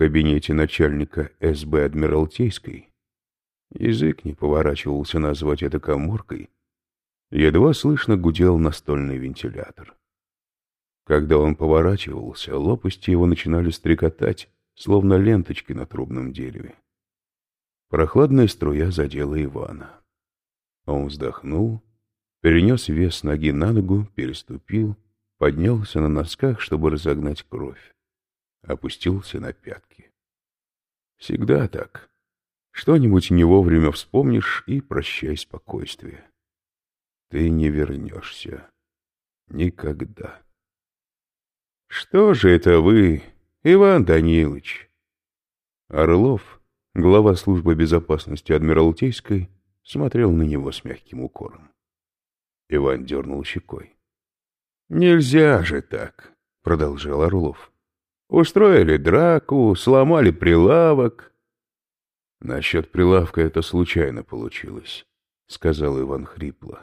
кабинете начальника СБ Адмиралтейской, язык не поворачивался назвать это коморкой, едва слышно гудел настольный вентилятор. Когда он поворачивался, лопасти его начинали стрекотать, словно ленточки на трубном дереве. Прохладная струя задела Ивана. Он вздохнул, перенес вес ноги на ногу, переступил, поднялся на носках, чтобы разогнать кровь, опустился на пятки. Всегда так. Что-нибудь не вовремя вспомнишь и прощай спокойствие. Ты не вернешься. Никогда. Что же это вы, Иван Данилович? Орлов, глава службы безопасности Адмиралтейской, смотрел на него с мягким укором. Иван дернул щекой. «Нельзя же так», — продолжал Орлов. «Устроили драку, сломали прилавок». «Насчет прилавка это случайно получилось», — сказал Иван хрипло.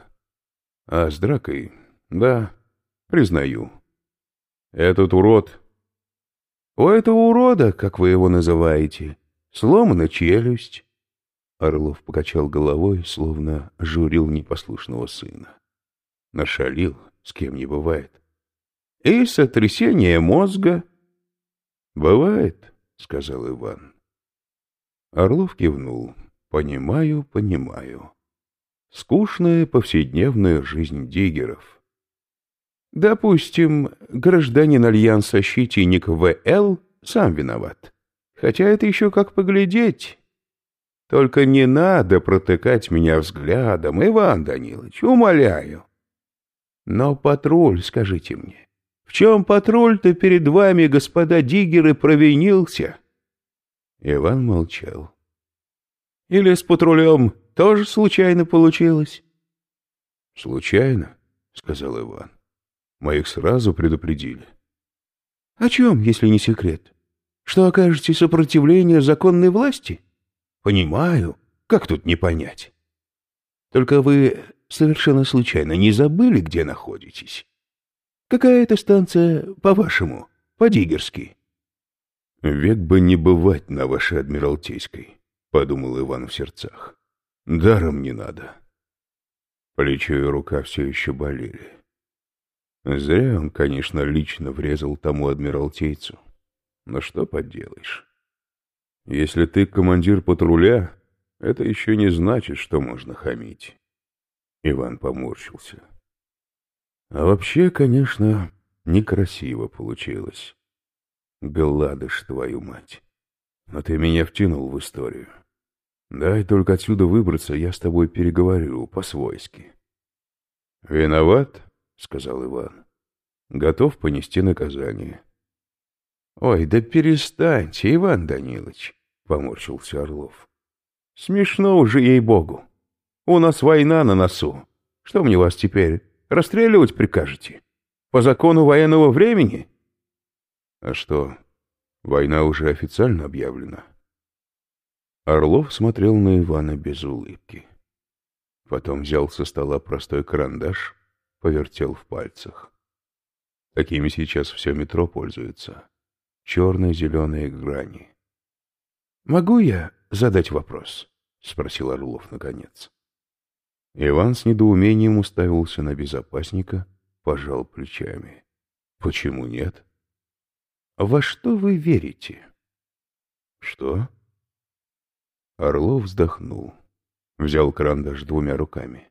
«А с дракой, да, признаю. Этот урод...» «У этого урода, как вы его называете, сломана челюсть». Орлов покачал головой, словно журил непослушного сына. Нашалил, с кем не бывает. И сотрясение мозга. Бывает, сказал Иван. Орлов кивнул. Понимаю, понимаю. Скучная повседневная жизнь диггеров. Допустим, гражданин Альянса Щетинник В.Л. сам виноват. Хотя это еще как поглядеть. Только не надо протыкать меня взглядом, Иван Данилович, умоляю. Но патруль, скажите мне, в чем патруль-то перед вами, господа диггеры, провинился? Иван молчал. Или с патрулем тоже случайно получилось? Случайно, сказал Иван. Мы их сразу предупредили. О чем, если не секрет? Что окажете сопротивление законной власти? Понимаю, как тут не понять? Только вы совершенно случайно не забыли, где находитесь? Какая это станция, по-вашему, по-дигерски? — Век бы не бывать на вашей Адмиралтейской, — подумал Иван в сердцах. — Даром не надо. Плечо и рука все еще болели. Зря он, конечно, лично врезал тому Адмиралтейцу. Но что поделаешь? Если ты командир патруля, это еще не значит, что можно хамить. Иван поморщился. А вообще, конечно, некрасиво получилось. Гладыш, твою мать. Но ты меня втянул в историю. Дай только отсюда выбраться, я с тобой переговорю по-свойски. Виноват, сказал Иван. Готов понести наказание. Ой, да перестаньте, Иван Данилович, поморщился Орлов. Смешно уже, ей-богу. У нас война на носу. Что мне вас теперь, расстреливать прикажете? По закону военного времени? А что, война уже официально объявлена? Орлов смотрел на Ивана без улыбки. Потом взял со стола простой карандаш, повертел в пальцах. Такими сейчас все метро пользуется. Черно-зеленые грани. «Могу я задать вопрос?» — спросил Орлов наконец. Иван с недоумением уставился на безопасника, пожал плечами. «Почему нет?» «Во что вы верите?» «Что?» Орлов вздохнул, взял карандаш двумя руками.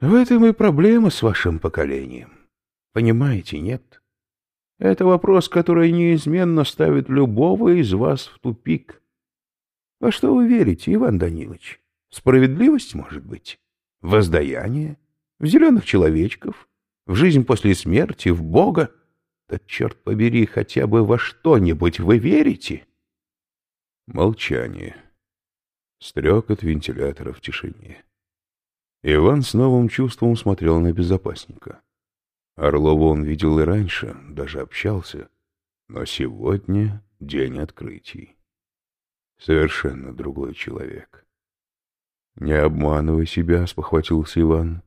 «В этом и проблема с вашим поколением. Понимаете, нет? Это вопрос, который неизменно ставит любого из вас в тупик. Во что вы верите, Иван Данилович? Справедливость, может быть?» Воздаяние, в зеленых человечков, в жизнь после смерти, в Бога. Да, черт побери, хотя бы во что-нибудь вы верите? Молчание. Стрек от вентилятора в тишине. Иван с новым чувством смотрел на безопасника. Орлова он видел и раньше, даже общался. Но сегодня день открытий. Совершенно другой человек. «Не обманывай себя», — спохватился Иван.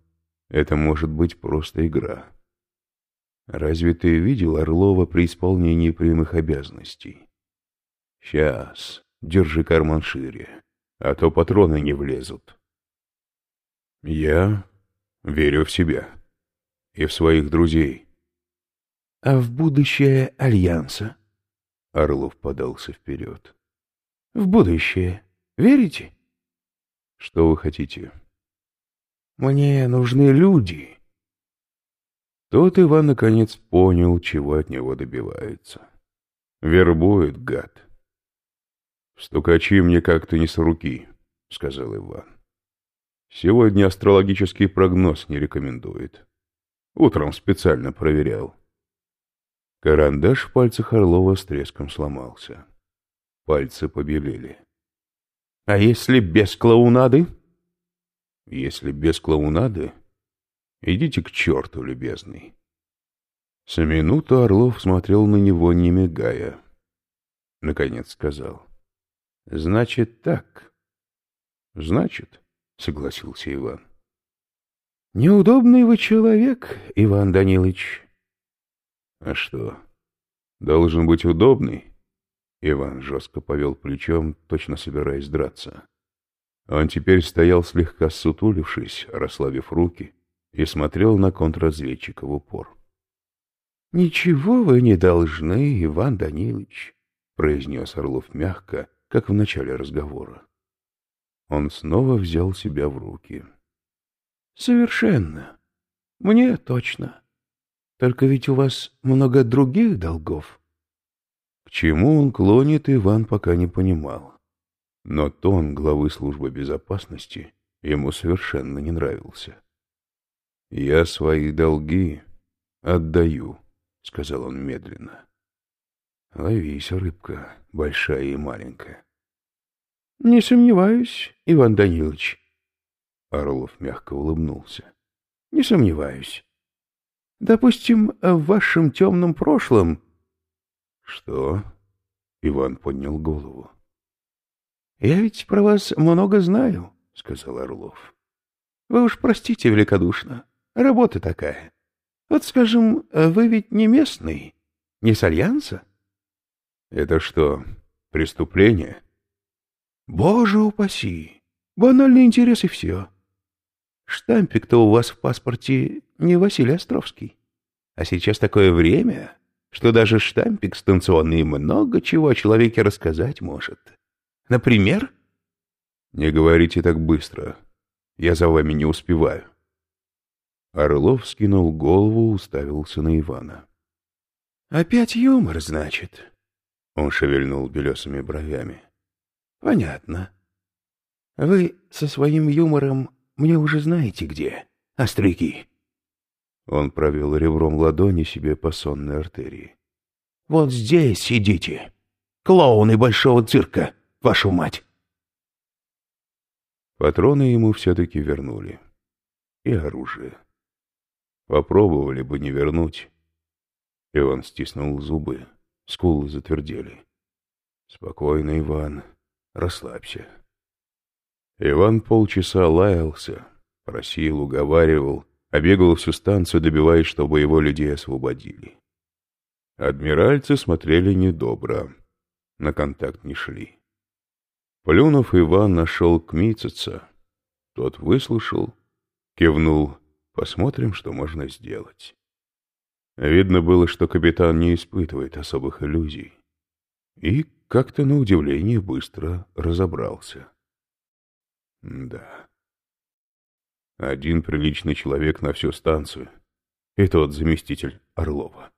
«Это может быть просто игра». «Разве ты видел Орлова при исполнении прямых обязанностей?» Сейчас, держи карман шире, а то патроны не влезут. Я верю в себя и в своих друзей. — А в будущее Альянса? Орлов подался вперед. — В будущее. Верите? — Что вы хотите? — Мне нужны люди. Тот Иван наконец понял, чего от него добивается. Вербует, гад. «Стукачи мне как-то не с руки», — сказал Иван. «Сегодня астрологический прогноз не рекомендует. Утром специально проверял». Карандаш в пальцах Орлова с треском сломался. Пальцы побелели. «А если без клоунады?» «Если без клоунады, идите к черту, любезный». С минуту Орлов смотрел на него, не мигая. Наконец сказал. — Значит так. — Значит, — согласился Иван. — Неудобный вы человек, Иван Данилович. — А что, должен быть удобный? Иван жестко повел плечом, точно собираясь драться. Он теперь стоял слегка сутулившись, расслабив руки, и смотрел на контрразведчика в упор. — Ничего вы не должны, Иван Данилович, — произнес Орлов мягко, как в начале разговора. Он снова взял себя в руки. — Совершенно. Мне точно. Только ведь у вас много других долгов. К чему он клонит, Иван пока не понимал. Но тон главы службы безопасности ему совершенно не нравился. «Я свои долги отдаю», — сказал он медленно. «Ловись, рыбка, большая и маленькая». «Не сомневаюсь, Иван Данилович». Орлов мягко улыбнулся. «Не сомневаюсь. Допустим, в вашем темном прошлом...» «Что?» — Иван поднял голову. «Я ведь про вас много знаю», — сказал Орлов. «Вы уж простите великодушно. Работа такая. Вот, скажем, вы ведь не местный, не с Альянса? Это что, преступление? Боже упаси! Банальный интерес и все. Штампик-то у вас в паспорте не Василий Островский. А сейчас такое время, что даже штампик станционный много чего о человеке рассказать может. Например? Не говорите так быстро. Я за вами не успеваю. Орлов скинул голову, уставился на Ивана. — Опять юмор, значит? Он шевельнул белесыми бровями. — Понятно. Вы со своим юмором мне уже знаете где, остряки. Он провел ребром ладони себе по сонной артерии. — Вот здесь сидите, клоуны большого цирка, вашу мать! Патроны ему все-таки вернули. И оружие. Попробовали бы не вернуть. Иван стиснул зубы, скулы затвердели. Спокойно, Иван, расслабься. Иван полчаса лаялся, просил, уговаривал, обегал всю станцию, добиваясь, чтобы его людей освободили. Адмиральцы смотрели недобро, на контакт не шли. Плюнув, Иван нашел Кмитцица. Тот выслушал, кивнул Посмотрим, что можно сделать. Видно было, что капитан не испытывает особых иллюзий. И как-то на удивление быстро разобрался. Да. Один приличный человек на всю станцию. И тот заместитель Орлова.